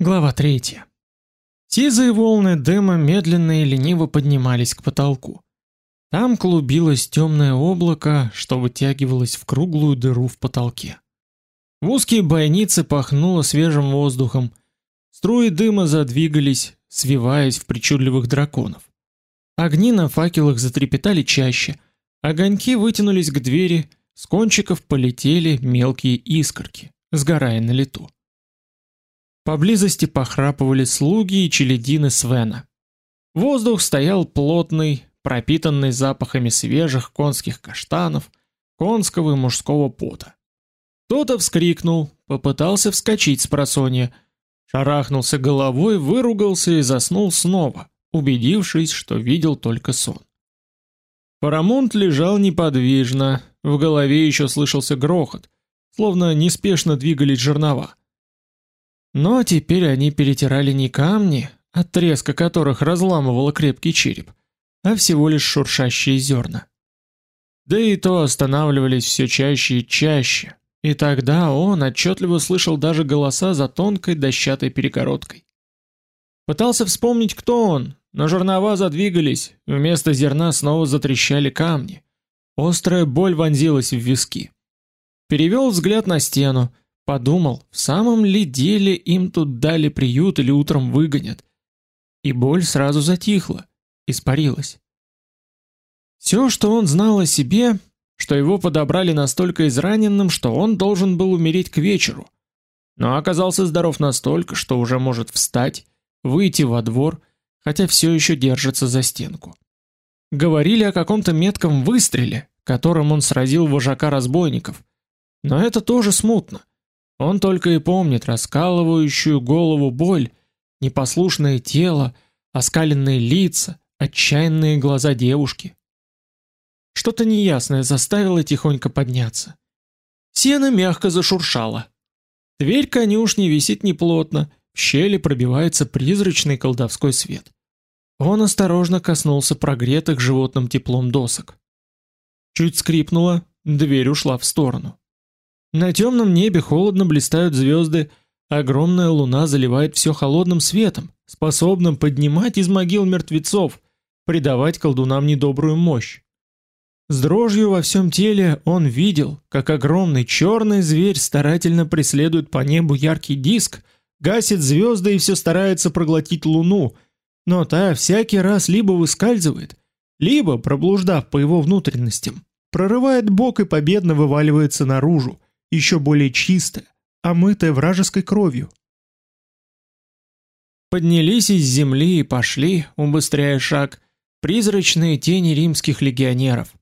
Глава 3. Сизые волны дыма медленно и лениво поднимались к потолку. Там клубилось темное облако, что вытягивалось в круглую дыру в потолке. В узкие бойницы пахнуло свежим воздухом. Струи дыма задвигались, свиваясь в причудливых драконов. Огни на факелах затрепетали чаще, огоньки вытянулись к двери, с кончиков полетели мелкие искорки, сгорая на лету. Поблизости похрапывали слуги и челядины Свена. Воздух стоял плотный, пропитанный запахами свежих конских каштанов, конского и мужского пота. Кто-то вскрикнул, попытался вскочить с просонья, шарахнулся головой, выругался и заснул снова, убедившись, что видел только сон. Парамонт лежал неподвижно, в голове еще слышался грохот, словно неспешно двигались жернова. Но теперь они перетирали не камни, от треска которых разламывало крепкий череп, а всего лишь шуршащие зерна. Да и то останавливались все чаще и чаще, и тогда он отчетливо слышал даже голоса за тонкой дощатой перегородкой. Пытался вспомнить, кто он, но жернова задвигались, вместо зерна снова затрещали камни. Острая боль вонзилась в виски. Перевел взгляд на стену, Подумал, в самом ли деле им тут дали приют или утром выгонят. И боль сразу затихла, испарилась. Все, что он знал о себе, что его подобрали настолько израненным, что он должен был умереть к вечеру. Но оказался здоров настолько, что уже может встать, выйти во двор, хотя все еще держится за стенку. Говорили о каком-то метком выстреле, которым он сразил вожака разбойников. Но это тоже смутно. Он только и помнит раскалывающую голову боль, непослушное тело, оскаленные лица, отчаянные глаза девушки. Что-то неясное заставило тихонько подняться. Сено мягко зашуршало. Дверь конюшни висит неплотно, в щели пробивается призрачный колдовской свет. Он осторожно коснулся прогретых животным теплом досок. Чуть скрипнуло, дверь ушла в сторону. На темном небе холодно блистают звезды, огромная луна заливает все холодным светом, способным поднимать из могил мертвецов, придавать колдунам недобрую мощь. С дрожью во всем теле он видел, как огромный черный зверь старательно преследует по небу яркий диск, гасит звезды и все старается проглотить луну, но та всякий раз либо выскальзывает, либо, проблуждав по его внутренностям, прорывает бок и победно вываливается наружу, еще более чистая, омытая вражеской кровью. Поднялись из земли и пошли, убыстряя шаг, призрачные тени римских легионеров.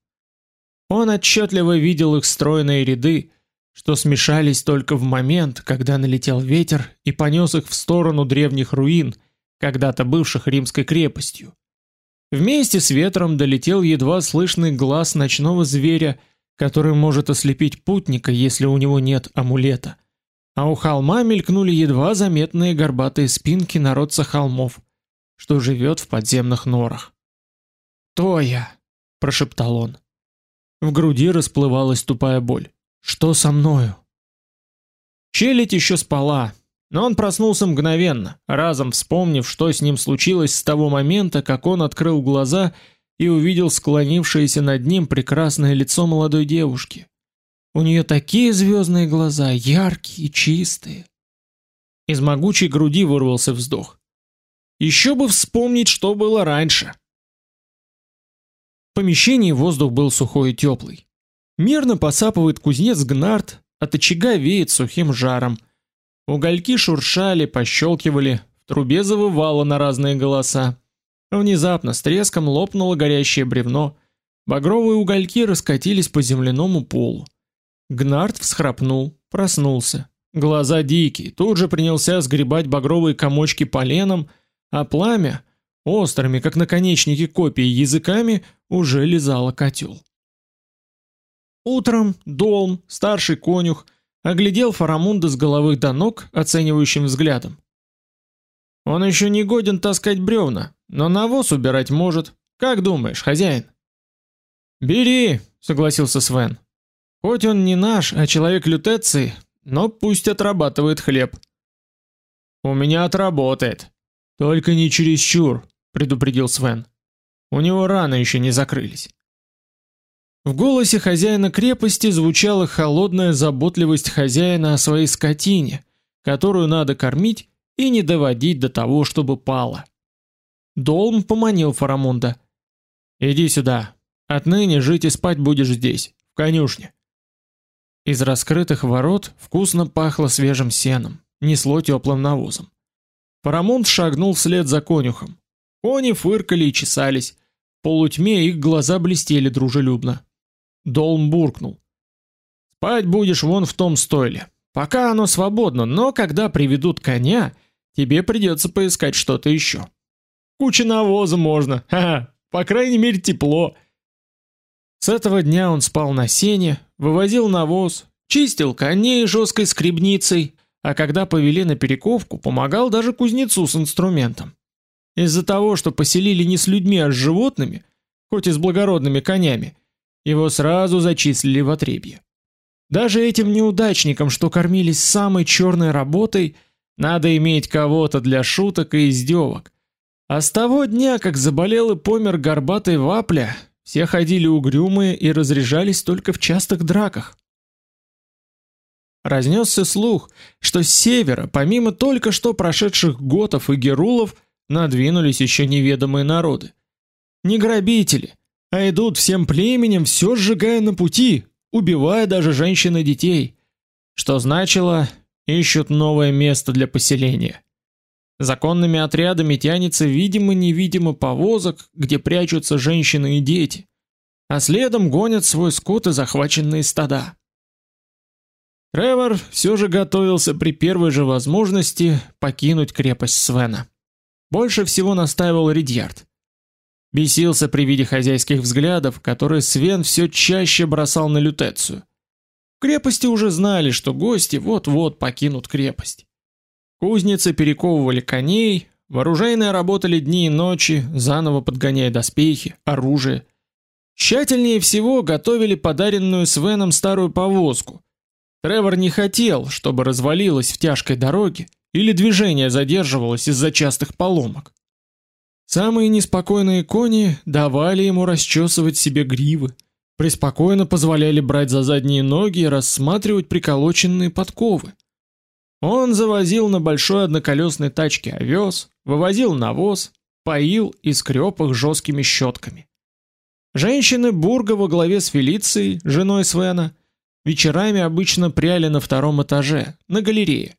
Он отчетливо видел их стройные ряды, что смешались только в момент, когда налетел ветер и понес их в сторону древних руин, когда-то бывших римской крепостью. Вместе с ветром долетел едва слышный глаз ночного зверя, который может ослепить путника, если у него нет амулета. А у холма мелькнули едва заметные горбатые спинки народца холмов, что живет в подземных норах. "То я", прошептал он. В груди расплывалась тупая боль. "Что со мною?" Челядь еще спала, но он проснулся мгновенно, разом вспомнив, что с ним случилось с того момента, как он открыл глаза и увидел склонившееся над ним прекрасное лицо молодой девушки. У нее такие звездные глаза, яркие, чистые. Из могучей груди вырвался вздох. Еще бы вспомнить, что было раньше. В помещении воздух был сухой и теплый. Мирно посапывает кузнец Гнарт, от очага веет сухим жаром. Угольки шуршали, пощелкивали, в трубе завывало на разные голоса. Внезапно с треском лопнуло горящее бревно, багровые угольки раскатились по земляному полу. Гнарт всхрапнул, проснулся. Глаза дикие, тут же принялся сгребать багровые комочки поленом, а пламя, острыми, как наконечники копий, языками, уже лизало котел. Утром Долм, старший конюх, оглядел Фарамунда с головы до ног оценивающим взглядом. Он еще не годен таскать бревна, но навоз убирать может. Как думаешь, хозяин? Бери, согласился Свен. Хоть он не наш, а человек лютеции, но пусть отрабатывает хлеб. У меня отработает. Только не чересчур, предупредил Свен. У него раны еще не закрылись. В голосе хозяина крепости звучала холодная заботливость хозяина о своей скотине, которую надо кормить и не доводить до того, чтобы пала. Долм поманил Фарамунда. «Иди сюда. Отныне жить и спать будешь здесь, в конюшне». Из раскрытых ворот вкусно пахло свежим сеном, несло теплым навозом. Фарамунд шагнул вслед за конюхом. Кони фыркали и чесались. В полутьме их глаза блестели дружелюбно. Долм буркнул. «Спать будешь вон в том стойле. Пока оно свободно, но когда приведут коня, тебе придется поискать что-то еще. Куча навоза можно, ха-ха, по крайней мере тепло». С этого дня он спал на сене, вывозил навоз, чистил коней жесткой скребницей, а когда повели на перековку, помогал даже кузнецу с инструментом. Из-за того, что поселили не с людьми, а с животными, хоть и с благородными конями, его сразу зачислили в отребье. Даже этим неудачникам, что кормились самой черной работой, надо иметь кого-то для шуток и издевок. А с того дня, как заболел и помер горбатый вапля, все ходили угрюмые и разряжались только в частых драках. Разнесся слух, что с севера, помимо только что прошедших готов и герулов, надвинулись еще неведомые народы. Не грабители, а идут всем племенем, все сжигая на пути, убивая даже женщин и детей, что значило, ищут новое место для поселения. Законными отрядами тянется видимо-невидимо повозок, где прячутся женщины и дети, а следом гонят свой скот и захваченные стада. Тревор все же готовился при первой же возможности покинуть крепость Свена. Больше всего настаивал Ридьярд. Бесился при виде хозяйских взглядов, которые Свен все чаще бросал на лютецию. В крепости уже знали, что гости вот-вот покинут крепость. Кузницы перековывали коней, вооруженные работали дни и ночи, заново подгоняя доспехи, оружие. Тщательнее всего готовили подаренную Свеном старую повозку. Тревор не хотел, чтобы развалилась в тяжкой дороге или движение задерживалось из-за частых поломок. Самые неспокойные кони давали ему расчесывать себе гривы, преспокойно позволяли брать за задние ноги и рассматривать приколоченные подковы. Он завозил на большой одноколесной тачке овес, вывозил навоз, поил и скреб их жесткими щетками. Женщины Бурга во главе с Фелицией, женой Свена, вечерами обычно пряли на втором этаже, на галерее.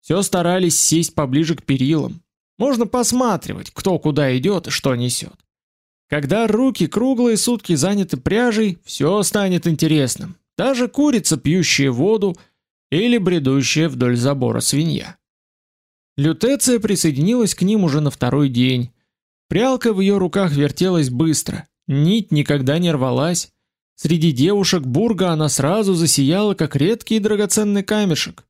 Все старались сесть поближе к перилам, можно посматривать, кто куда идет и что несет. Когда руки круглые сутки заняты пряжей, все станет интересным. Даже курица, пьющая воду, или бредущая вдоль забора свинья. Лютеция присоединилась к ним уже на второй день. Прялка в ее руках вертелась быстро, нить никогда не рвалась. Среди девушек Бурга она сразу засияла, как редкий и драгоценный камешек.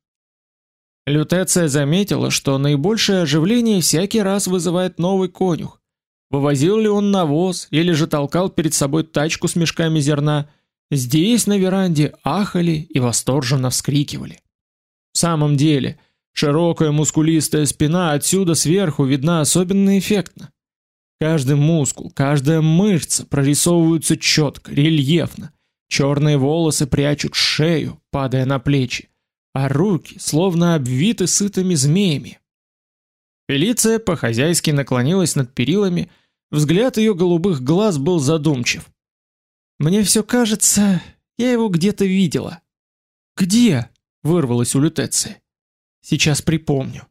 Лютеция заметила, что наибольшее оживление всякий раз вызывает новый конюх. Вывозил ли он навоз или же толкал перед собой тачку с мешками зерна, здесь на веранде ахали и восторженно вскрикивали. В самом деле, широкая мускулистая спина отсюда сверху видна особенно эффектно. Каждый мускул, каждая мышца прорисовываются четко, рельефно. Черные волосы прячут шею, падая на плечи а руки словно обвиты сытыми змеями. Фелиция по-хозяйски наклонилась над перилами, взгляд ее голубых глаз был задумчив. Мне все кажется, я его где-то видела. Где? вырвалось у Лютеции. Сейчас припомню.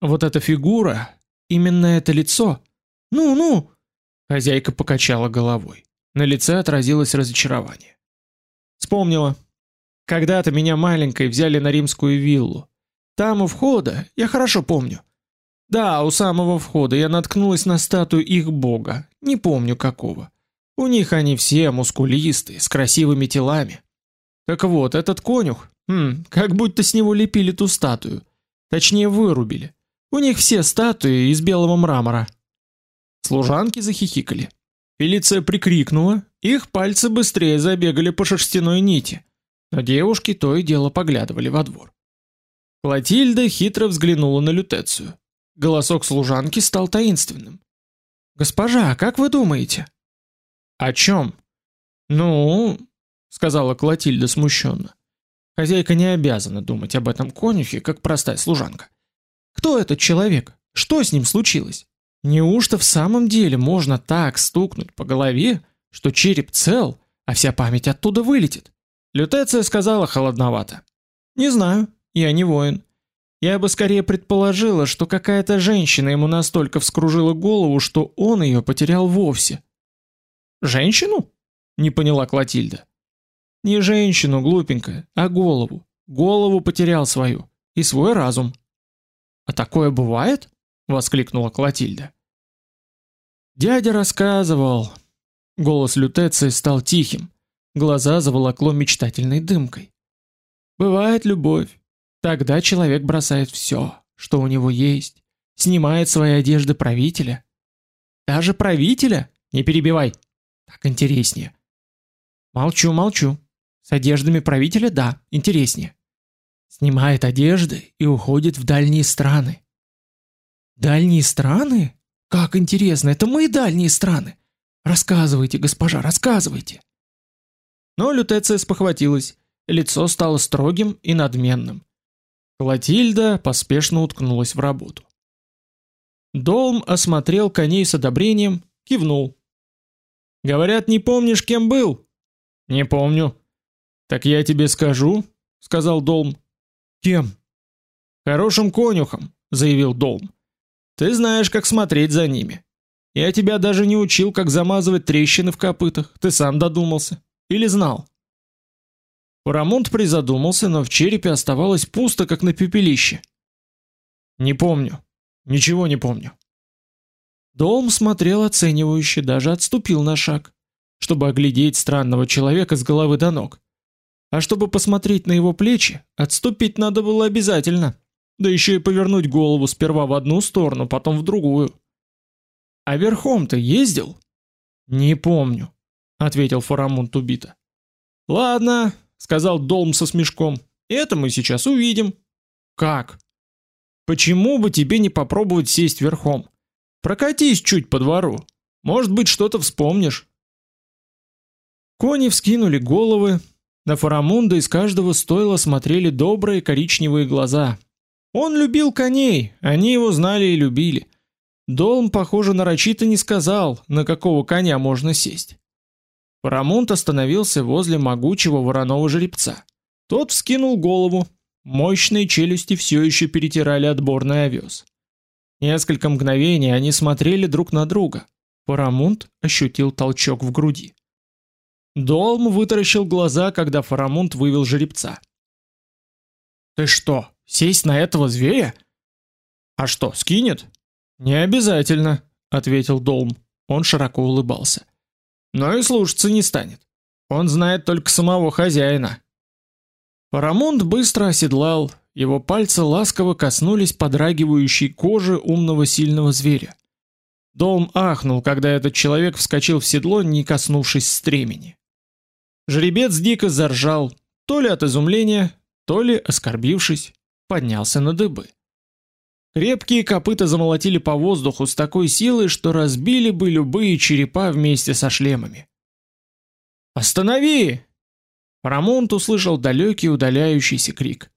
Вот эта фигура, именно это лицо. Ну-ну. Хозяйка покачала головой. На лице отразилось разочарование. Вспомнила. Когда-то меня маленькой взяли на римскую виллу. Там у входа, я хорошо помню. Да, у самого входа я наткнулась на статую их бога, не помню какого. У них они все мускулистые, с красивыми телами. Так вот, этот конюх, хм, как будто с него лепили ту статую. Точнее, вырубили. У них все статуи из белого мрамора. Служанки захихикали. Фелиция прикрикнула, их пальцы быстрее забегали по шерстяной нити но девушки то и дело поглядывали во двор. Клотильда хитро взглянула на Лютецию. Голосок служанки стал таинственным. Госпожа, как вы думаете? О чем? Ну, сказала Клотильда смущенно. Хозяйка не обязана думать об этом конюхе, как простая служанка. Кто этот человек? Что с ним случилось? Неужто в самом деле можно так стукнуть по голове, что череп цел, а вся память оттуда вылетит? Лютеция сказала холодновато. Не знаю, я не воин. Я бы скорее предположила, что какая-то женщина ему настолько вскружила голову, что он ее потерял вовсе. Женщину? Не поняла Клотильда. Не женщину, глупенькая, а голову. Голову потерял свою и свой разум. А такое бывает? воскликнула Клотильда. Дядя рассказывал. Голос Лютеции стал тихим, глаза заволокло мечтательной дымкой. Бывает любовь. Тогда человек бросает все, что у него есть, снимает свои одежды правителя. Даже правителя? Не перебивай. Так интереснее. Молчу, молчу. С одеждами правителя, да, интереснее. Снимает одежды и уходит в дальние страны. Дальние страны? Как интересно, это мы дальние страны. Рассказывайте, госпожа, рассказывайте. Но Лютеция спохватилась, лицо стало строгим и надменным. Клотильда поспешно уткнулась в работу. Долм осмотрел коней с одобрением, кивнул. Говорят, не помнишь, кем был? Не помню. Так я тебе скажу, сказал Долм. Кем? Хорошим конюхом, заявил Долм. Ты знаешь, как смотреть за ними. Я тебя даже не учил, как замазывать трещины в копытах. Ты сам додумался или знал? Парамонт призадумался, но в черепе оставалось пусто, как на пепелище. Не помню. Ничего не помню. Долм смотрел оценивающе, даже отступил на шаг, чтобы оглядеть странного человека с головы до ног. А чтобы посмотреть на его плечи, отступить надо было обязательно. Да еще и повернуть голову сперва в одну сторону, потом в другую. А верхом ты ездил? Не помню, ответил Фарамунд убито. Ладно, сказал Долм со смешком. Это мы сейчас увидим. Как? Почему бы тебе не попробовать сесть верхом? Прокатись чуть по двору. Может быть, что-то вспомнишь. Кони вскинули головы, на Фарамунда из каждого стойла смотрели добрые коричневые глаза. Он любил коней, они его знали и любили. Долм, похоже, нарочито не сказал, на какого коня можно сесть. Фарамунд остановился возле могучего вороного жеребца. Тот вскинул голову, мощные челюсти все еще перетирали отборный овес. Несколько мгновений они смотрели друг на друга. Фарамунд ощутил толчок в груди. Долм вытаращил глаза, когда Фарамунд вывел жеребца. Ты что, сесть на этого зверя? А что, скинет? Не обязательно, ответил Долм. Он широко улыбался. Но и слушаться не станет. Он знает только самого хозяина. Фарамунд быстро оседлал, его пальцы ласково коснулись подрагивающей кожи умного сильного зверя. Долм ахнул, когда этот человек вскочил в седло, не коснувшись стремени. Жеребец дико заржал, то ли от изумления, то ли оскорбившись, поднялся на дыбы. Крепкие копыта замолотили по воздуху с такой силой, что разбили бы любые черепа вместе со шлемами. Останови! Рамонт услышал далекий удаляющийся крик.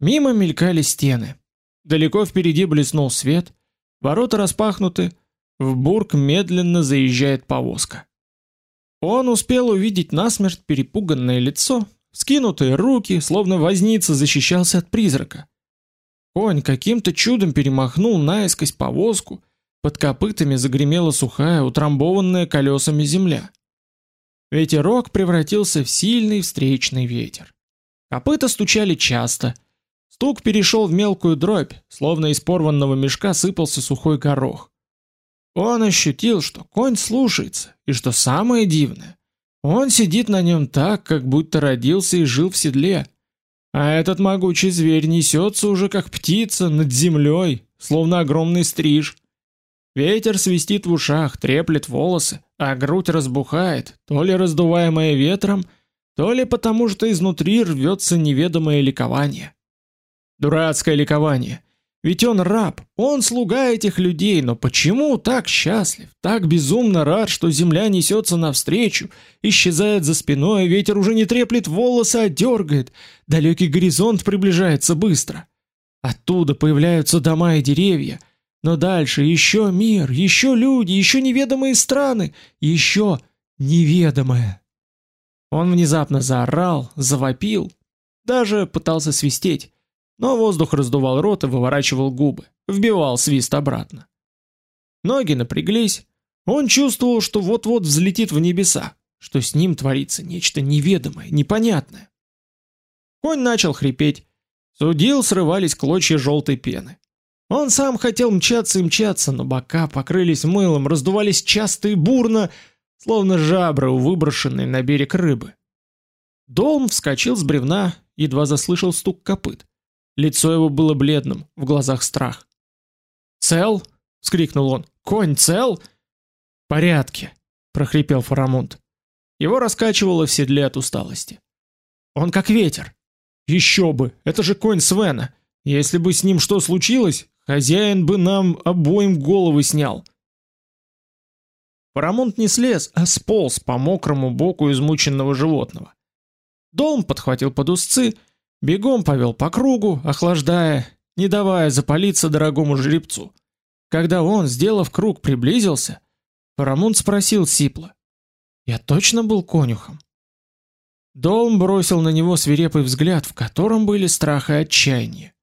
Мимо мелькали стены. Далеко впереди блеснул свет, ворота распахнуты, в бург медленно заезжает повозка. Он успел увидеть насмерть перепуганное лицо, скинутые руки, словно возница защищался от призрака. Конь каким-то чудом перемахнул наискось повозку, под копытами загремела сухая, утрамбованная колесами земля. Ветерок превратился в сильный встречный ветер. Копыта стучали часто. Стук перешел в мелкую дробь, словно из порванного мешка сыпался сухой горох. Он ощутил, что конь слушается, и что самое дивное, он сидит на нем так, как будто родился и жил в седле. А этот могучий зверь несется уже как птица над землей, словно огромный стриж. Ветер свистит в ушах, треплет волосы, а грудь разбухает, то ли раздуваемая ветром, то ли потому, что изнутри рвется неведомое ликование. Дурацкое ликование. Ведь он раб, он слуга этих людей, но почему так счастлив, так безумно рад, что земля несется навстречу, исчезает за спиной, ветер уже не треплет волосы, а дергает, далекий горизонт приближается быстро. Оттуда появляются дома и деревья, но дальше еще мир, еще люди, еще неведомые страны, еще неведомое. Он внезапно заорал, завопил, даже пытался свистеть, но воздух раздувал рот и выворачивал губы, вбивал свист обратно. Ноги напряглись, он чувствовал, что вот-вот взлетит в небеса, что с ним творится нечто неведомое, непонятное. Конь начал хрипеть, судил срывались клочья желтой пены. Он сам хотел мчаться и мчаться, но бока покрылись мылом, раздувались часто и бурно, словно жабры у выброшенной на берег рыбы. Долм вскочил с бревна, едва заслышал стук копыт. Лицо его было бледным, в глазах страх. "Цел?" вскрикнул он. "Конь цел?" "В порядке", прохрипел Фарамунд. Его раскачивало в седле от усталости. "Он как ветер. Еще бы, это же конь Свена. Если бы с ним что случилось, хозяин бы нам обоим головы снял". Фарамунд не слез, а сполз по мокрому боку измученного животного. Дом подхватил под узцы Бегом повел по кругу, охлаждая, не давая запалиться дорогому жеребцу. Когда он, сделав круг, приблизился, Парамунд спросил сипло: "Я точно был конюхом?" Долм бросил на него свирепый взгляд, в котором были страх и отчаяние.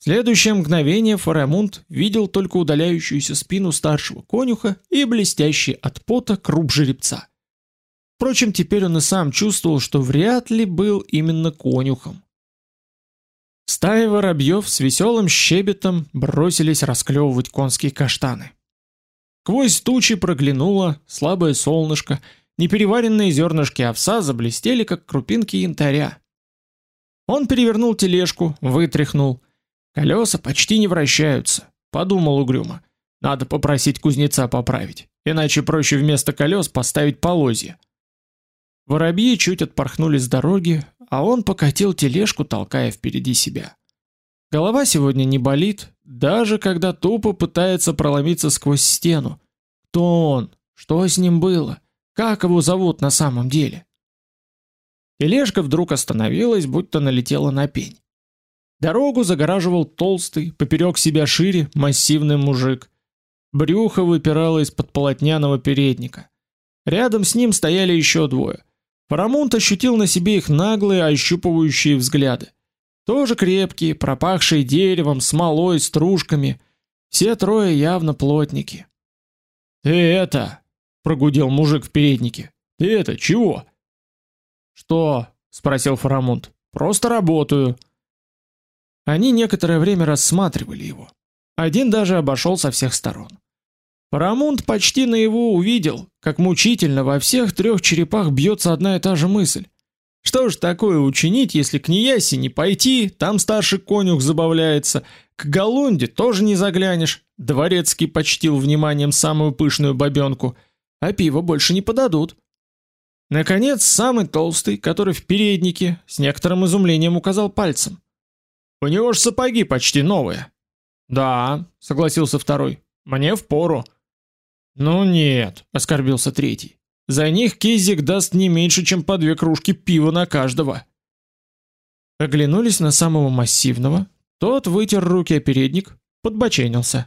В следующее мгновение Фарамунд видел только удаляющуюся спину старшего конюха и блестящий от пота круп жеребца. Впрочем, теперь он и сам чувствовал, что вряд ли был именно конюхом. Стаи воробьев с веселым щебетом бросились расклевывать конские каштаны. Сквозь тучи проглянуло слабое солнышко, непереваренные зернышки овса заблестели, как крупинки янтаря. Он перевернул тележку, вытряхнул. Колеса почти не вращаются, подумал угрюмо. Надо попросить кузнеца поправить, иначе проще вместо колес поставить полозья. Воробьи чуть отпорхнули с дороги, а он покатил тележку, толкая впереди себя. Голова сегодня не болит, даже когда тупо пытается проломиться сквозь стену. Кто он? Что с ним было? Как его зовут на самом деле? Тележка вдруг остановилась, будто налетела на пень. Дорогу загораживал толстый, поперек себя шире, массивный мужик. Брюхо выпирало из-под полотняного передника. Рядом с ним стояли еще двое. Парамонт ощутил на себе их наглые, ощупывающие взгляды. Тоже крепкие, пропахшие деревом, смолой, стружками. Все трое явно плотники. "Ты это?" Прогудел мужик в переднике. "Ты это чего?" "Что?" спросил Фарамунд. "Просто работаю". Они некоторое время рассматривали его. Один даже обошел со всех сторон. Парамунд почти на его увидел, как мучительно во всех трех черепах бьется одна и та же мысль. Что ж такое учинить, если к Ниясе не пойти, там старший конюх забавляется, к Галунде тоже не заглянешь, дворецкий почтил вниманием самую пышную бабенку, а пиво больше не подадут. Наконец, самый толстый, который в переднике, с некоторым изумлением указал пальцем. У него ж сапоги почти новые. Да, согласился второй. Мне впору. Ну нет, оскорбился третий. За них Кизик даст не меньше, чем по две кружки пива на каждого. Оглянулись на самого массивного. Тот вытер руки о передник, подбоченился.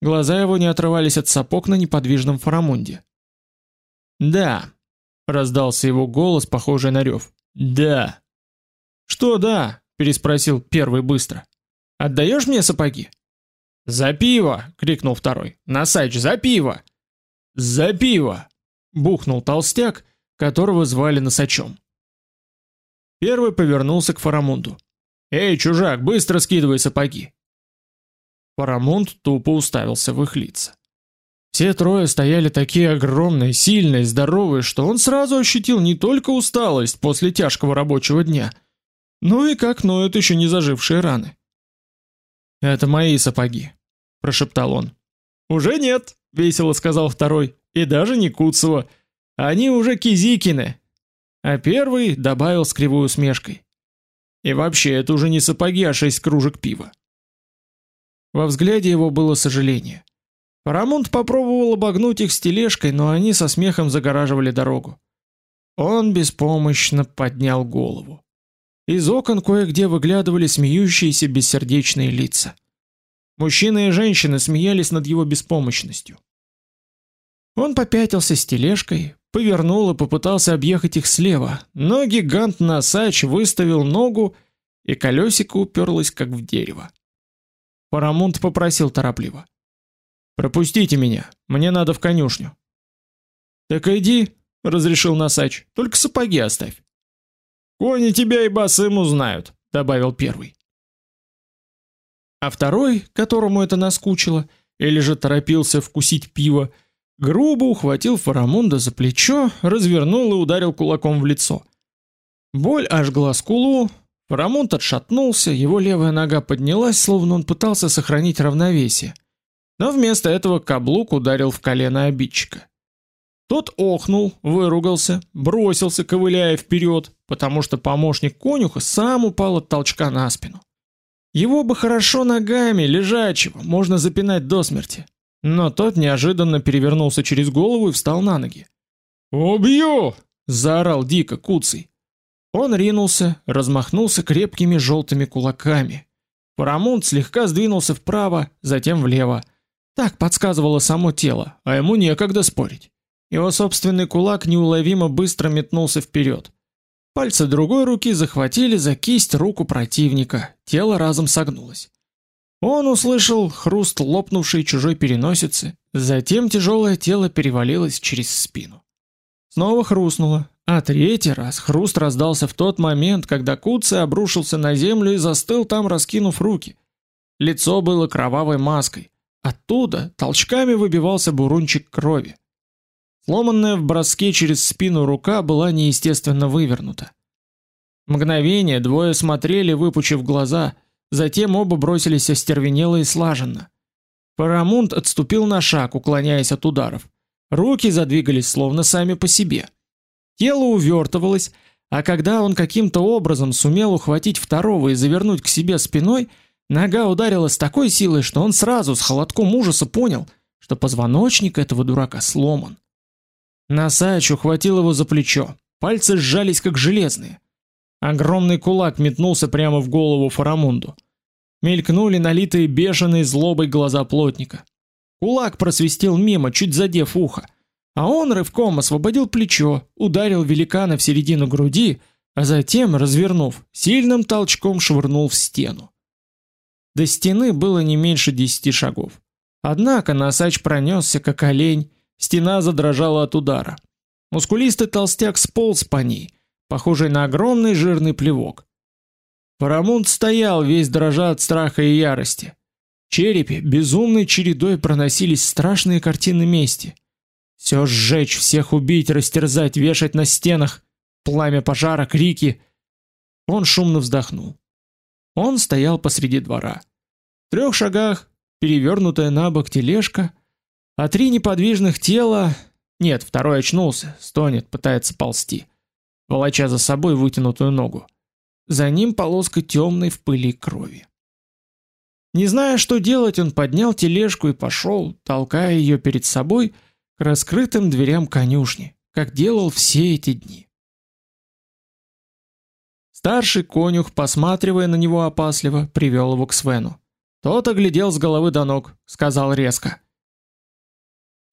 Глаза его не отрывались от сапог на неподвижном фарамунде. "Да", раздался его голос, похожий на рев. "Да". "Что да?" переспросил первый быстро. "Отдаешь мне сапоги?" "За пиво!" крикнул второй. "Насач, за пиво!" За пиво, бухнул толстяк, которого звали Носачом. Первый повернулся к Фарамунду. Эй, чужак, быстро скидывай сапоги. Фарамунд тупо уставился в их лица. Все трое стояли такие огромные, сильные, здоровые, что он сразу ощутил не только усталость после тяжкого рабочего дня, но и как ноют еще не зажившие раны. Это мои сапоги, прошептал он. Уже нет, весело сказал второй. И даже не Куцева. Они уже Кизикины. А первый добавил с кривой усмешкой: И вообще, это уже не сапоги, а шесть кружек пива. Во взгляде его было сожаление. Парамонт попробовал обогнуть их с тележкой, но они со смехом загораживали дорогу. Он беспомощно поднял голову. Из окон кое-где выглядывали смеющиеся бессердечные лица. Мужчины и женщины смеялись над его беспомощностью. Он попятился с тележкой, повернул и попытался объехать их слева, но гигант Насач выставил ногу, и колесико уперлось как в дерево. Парамонт попросил торопливо: "Пропустите меня, мне надо в конюшню". "Так иди", разрешил Насач. "Только сапоги оставь". "Кони тебя и босым узнают", добавил первый. А второй, которому это наскучило, или же торопился вкусить пиво, грубо ухватил Фарамунда за плечо, развернул и ударил кулаком в лицо. Боль ожгла скулу, Фарамунд отшатнулся, его левая нога поднялась, словно он пытался сохранить равновесие. Но вместо этого каблук ударил в колено обидчика. Тот охнул, выругался, бросился, ковыляя вперед, потому что помощник конюха сам упал от толчка на спину. Его бы хорошо ногами, лежачего, можно запинать до смерти. Но тот неожиданно перевернулся через голову и встал на ноги. "Убью!" заорал дико Куцый. Он ринулся, размахнулся крепкими желтыми кулаками. Парамонт слегка сдвинулся вправо, затем влево. Так подсказывало само тело, а ему некогда спорить. Его собственный кулак неуловимо быстро метнулся вперед. Пальцы другой руки захватили за кисть руку противника. Тело разом согнулось. Он услышал хруст лопнувшей чужой переносицы, затем тяжелое тело перевалилось через спину. Снова хрустнуло, а третий раз хруст раздался в тот момент, когда Куцый обрушился на землю и застыл там, раскинув руки. Лицо было кровавой маской. Оттуда толчками выбивался бурунчик крови. Сломанная в броске через спину рука была неестественно вывернута. Мгновение двое смотрели, выпучив глаза, Затем оба бросились остервенело и слаженно. Парамунд отступил на шаг, уклоняясь от ударов. Руки задвигались словно сами по себе. Тело увертывалось, а когда он каким-то образом сумел ухватить второго и завернуть к себе спиной, нога ударила с такой силой, что он сразу с холодком ужаса понял, что позвоночник этого дурака сломан. Насач ухватил его за плечо. Пальцы сжались как железные. Огромный кулак метнулся прямо в голову Фарамунду. Мелькнули налитые бешеной злобой глаза плотника. Кулак просвистел мимо, чуть задев ухо, а он рывком освободил плечо, ударил великана в середину груди, а затем, развернув, сильным толчком швырнул в стену. До стены было не меньше десяти шагов. Однако Насач пронесся как олень, стена задрожала от удара. Мускулистый толстяк сполз по ней, похожий на огромный жирный плевок. Парамунд стоял весь дрожа от страха и ярости. В черепе безумной чередой проносились страшные картины мести. Все сжечь, всех убить, растерзать, вешать на стенах, пламя пожара, крики. Он шумно вздохнул. Он стоял посреди двора. В трех шагах перевернутая на бок тележка, а три неподвижных тела... Нет, второй очнулся, стонет, пытается ползти волоча за собой вытянутую ногу. За ним полоска темной в пыли крови. Не зная, что делать, он поднял тележку и пошел, толкая ее перед собой к раскрытым дверям конюшни, как делал все эти дни. Старший конюх, посматривая на него опасливо, привел его к Свену. Тот оглядел с головы до ног, сказал резко: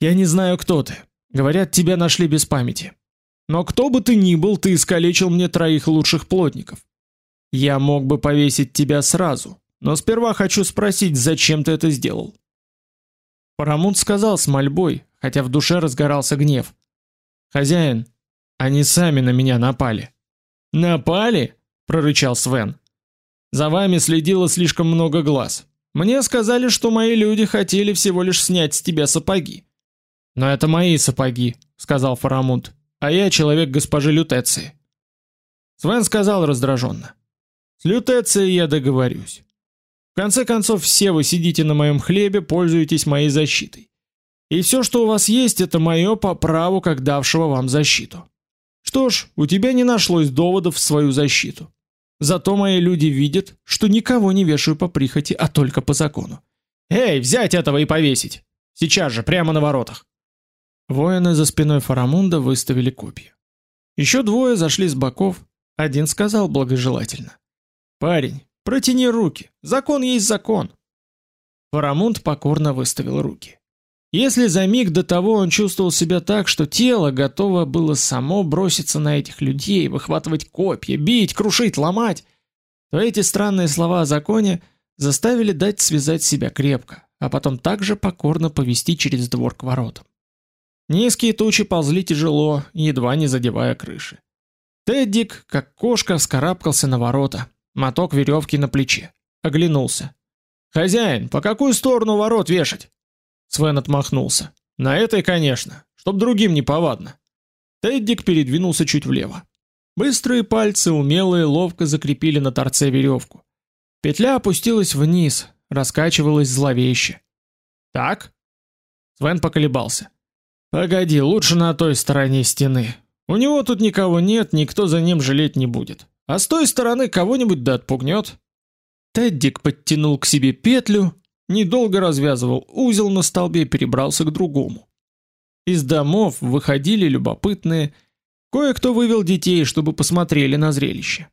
"Я не знаю, кто ты. Говорят, тебя нашли без памяти. Но кто бы ты ни был, ты искалечил мне троих лучших плотников. Я мог бы повесить тебя сразу, но сперва хочу спросить, зачем ты это сделал. Парамунд сказал с мольбой, хотя в душе разгорался гнев. Хозяин, они сами на меня напали. Напали? Прорычал Свен. За вами следило слишком много глаз. Мне сказали, что мои люди хотели всего лишь снять с тебя сапоги. Но это мои сапоги, сказал Фарамунд а я человек госпожи Лютеции. Свен сказал раздраженно. С Лютецией я договорюсь. В конце концов, все вы сидите на моем хлебе, пользуетесь моей защитой. И все, что у вас есть, это мое по праву, как давшего вам защиту. Что ж, у тебя не нашлось доводов в свою защиту. Зато мои люди видят, что никого не вешаю по прихоти, а только по закону. Эй, взять этого и повесить! Сейчас же, прямо на воротах!» Воины за спиной Фарамунда выставили копья. Еще двое зашли с боков, один сказал благожелательно. «Парень, протяни руки, закон есть закон!» Фарамунд покорно выставил руки. Если за миг до того он чувствовал себя так, что тело готово было само броситься на этих людей, выхватывать копья, бить, крушить, ломать, то эти странные слова о законе заставили дать связать себя крепко, а потом также покорно повести через двор к воротам. Низкие тучи ползли тяжело, едва не задевая крыши. Теддик, как кошка, вскарабкался на ворота, моток веревки на плече. Оглянулся. «Хозяин, по какую сторону ворот вешать?» Свен отмахнулся. На этой, конечно, чтоб другим не повадно. Теддик передвинулся чуть влево. Быстрые пальцы, умелые, ловко закрепили на торце веревку. Петля опустилась вниз, раскачивалась зловеще. Так? Свен поколебался. Погоди, лучше на той стороне стены. У него тут никого нет, никто за ним жалеть не будет. А с той стороны кого-нибудь да отпугнет. Теддик подтянул к себе петлю, Недолго развязывал узел на столбе, перебрался к другому. Из домов выходили любопытные, кое-кто вывел детей, чтобы посмотрели на зрелище.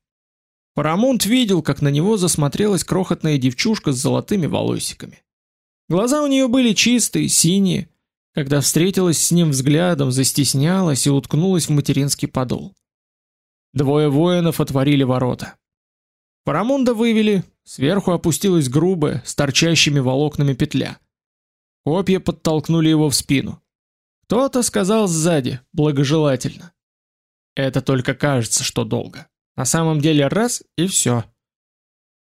Парамонт видел, как на него засмотрелась крохотная девчушка с золотыми волосиками. Глаза у нее были чистые, синие. Когда встретилась с ним взглядом, застеснялась и уткнулась в материнский подол. Двое воинов отворили ворота. Парамонда вывели, Сверху опустилась грубая, с торчащими волокнами петля. Копья подтолкнули его в спину. Кто-то сказал сзади, благожелательно. Это только кажется, что долго. На самом деле раз и все.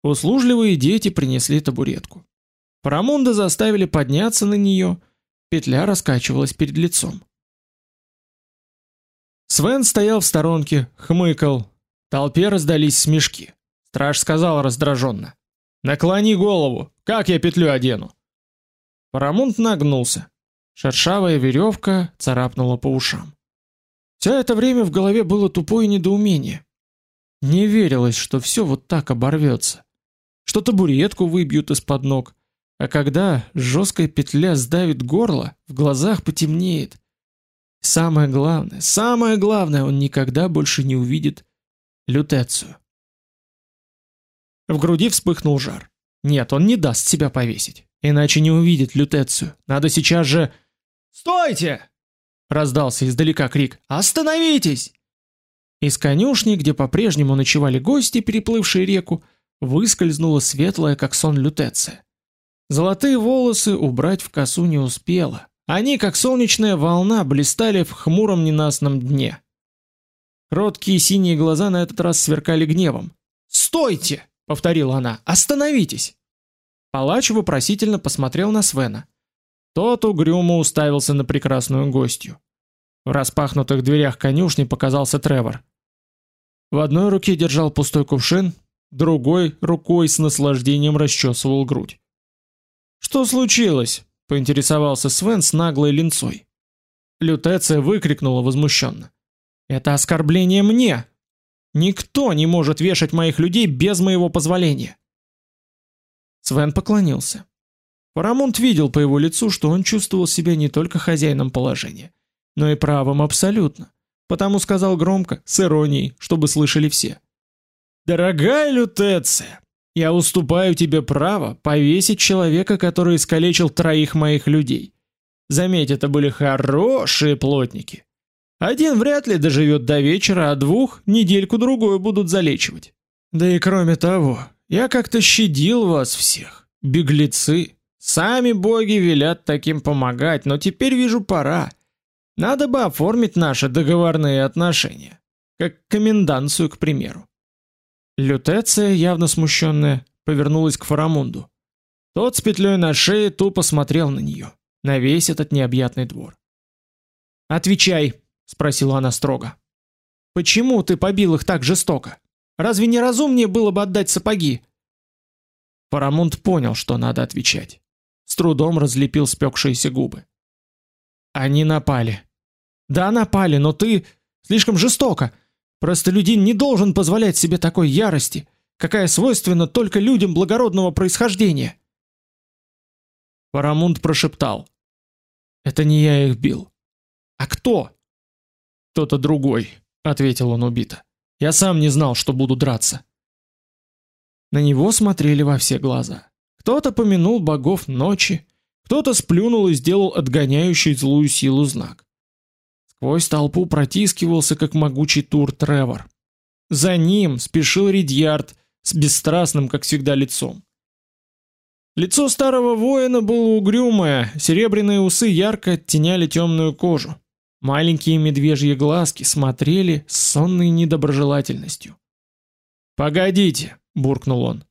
Услужливые дети принесли табуретку. Парамунда заставили подняться на нее, петля раскачивалась перед лицом. Свен стоял в сторонке, хмыкал. Толпе раздались смешки. Страж сказал раздраженно. «Наклони голову, как я петлю одену?» Парамунт нагнулся. Шершавая веревка царапнула по ушам. Все это время в голове было тупое недоумение. Не верилось, что все вот так оборвется. Что табуретку выбьют из-под ног, а когда жесткая петля сдавит горло, в глазах потемнеет. Самое главное, самое главное, он никогда больше не увидит лютецию. В груди вспыхнул жар. Нет, он не даст себя повесить, иначе не увидит лютецию. Надо сейчас же "Стойте!" раздался издалека крик. "Остановитесь!" Из конюшни, где по-прежнему ночевали гости, переплывшие реку, выскользнула светлая, как сон лютеция. Золотые волосы убрать в косу не успела. Они, как солнечная волна, блистали в хмуром ненастном дне. Кроткие синие глаза на этот раз сверкали гневом. "Стойте!" Повторила она. Остановитесь. Палач вопросительно посмотрел на Свена. Тот угрюмо уставился на прекрасную гостью. В распахнутых дверях конюшни показался Тревор. В одной руке держал пустой кувшин, другой рукой с наслаждением расчесывал грудь. Что случилось? поинтересовался Свен с наглой линцой. Лютеция выкрикнула возмущенно. Это оскорбление мне, Никто не может вешать моих людей без моего позволения. Свен поклонился. Парамонт видел по его лицу, что он чувствовал себя не только хозяином положения, но и правым абсолютно. Потому сказал громко, с иронией, чтобы слышали все: "Дорогая Лютеция, я уступаю тебе право повесить человека, который искалечил троих моих людей. Заметь, это были хорошие плотники. Один вряд ли доживет до вечера, а двух недельку-другую будут залечивать. Да и кроме того, я как-то щадил вас всех, беглецы. Сами боги велят таким помогать, но теперь вижу пора. Надо бы оформить наши договорные отношения, как коменданцию, к примеру. Лютеция, явно смущенная, повернулась к Фарамунду. Тот с петлей на шее тупо смотрел на нее, на весь этот необъятный двор. Отвечай, спросила она строго. Почему ты побил их так жестоко? Разве не разумнее было бы отдать сапоги? Парамонт понял, что надо отвечать. С трудом разлепил спекшиеся губы. Они напали. Да, напали, но ты слишком жестоко. Простолюдин не должен позволять себе такой ярости, какая свойственна только людям благородного происхождения. Парамунд прошептал: "Это не я их бил. А кто?" "Кто-то другой", ответил он убито. "Я сам не знал, что буду драться". На него смотрели во все глаза. Кто-то помянул богов ночи, кто-то сплюнул и сделал отгоняющий злую силу знак. Сквозь толпу протискивался, как могучий тур Тревор. За ним спешил Ридьярд с бесстрастным, как всегда, лицом. Лицо старого воина было угрюмое, серебряные усы ярко оттеняли темную кожу. Маленькие медвежьи глазки смотрели с сонной недоброжелательностью. "Погодите", буркнул он.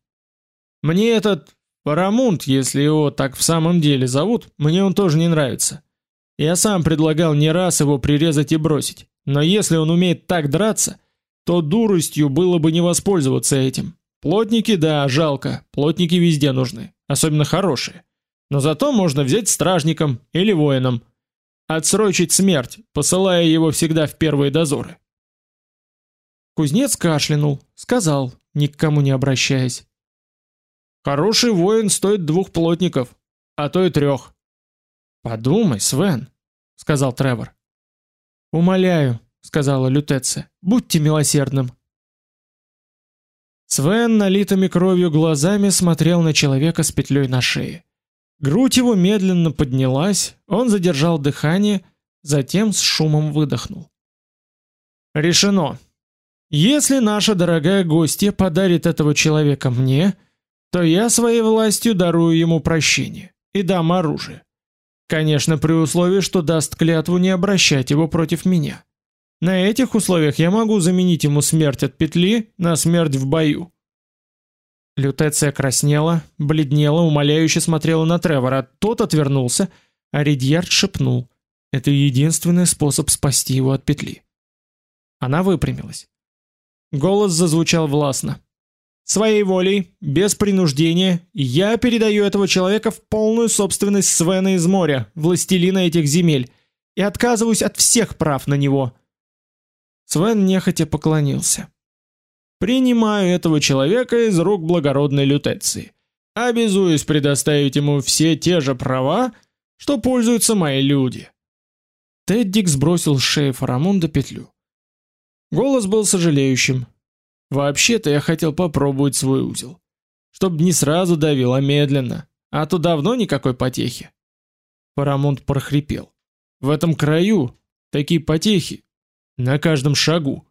"Мне этот Парамунд, если его так в самом деле зовут, мне он тоже не нравится. Я сам предлагал не раз его прирезать и бросить. Но если он умеет так драться, то дуростью было бы не воспользоваться этим. Плотники, да, жалко. Плотники везде нужны, особенно хорошие. Но зато можно взять стражником или воином, отсрочить смерть, посылая его всегда в первые дозоры. Кузнец кашлянул, сказал, ни к кому не обращаясь: "Хороший воин стоит двух плотников, а то и трех. Подумай, Свен, сказал Тревор. Умоляю, сказала Лютеция. Будьте милосердным. Свен налитыми кровью глазами смотрел на человека с петлей на шее. Грудь его медленно поднялась, он задержал дыхание, затем с шумом выдохнул. Решено. Если наша дорогая гостья подарит этого человека мне, то я своей властью дарую ему прощение и дам оружие. Конечно, при условии, что даст клятву не обращать его против меня. На этих условиях я могу заменить ему смерть от петли на смерть в бою. Лютеция краснела, бледнела, умоляюще смотрела на Тревора. Тот отвернулся, а Ридьярд шепнул: "Это единственный способ спасти его от петли". Она выпрямилась. Голос зазвучал властно. Своей волей, без принуждения, я передаю этого человека в полную собственность Свена из моря, властелина этих земель, и отказываюсь от всех прав на него. Свен нехотя поклонился. Принимаю этого человека из рук благородной лютеции. Обязуюсь предоставить ему все те же права, что пользуются мои люди. Теддик сбросил с шеи Фарамунда петлю. Голос был сожалеющим, Вообще-то я хотел попробовать свой узел, чтобы не сразу давил, а медленно, а то давно никакой потехи. Парамонт прохрипел: "В этом краю такие потехи на каждом шагу".